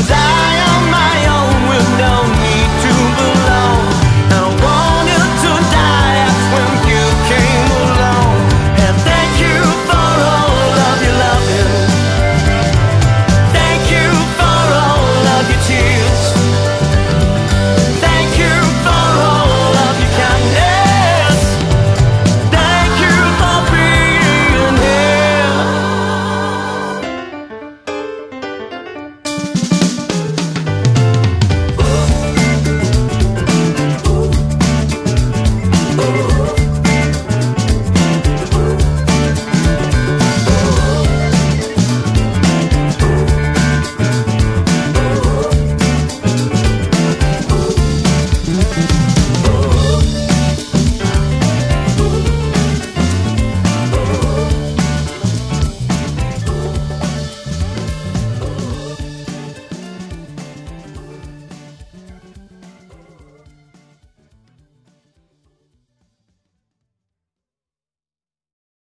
Cause I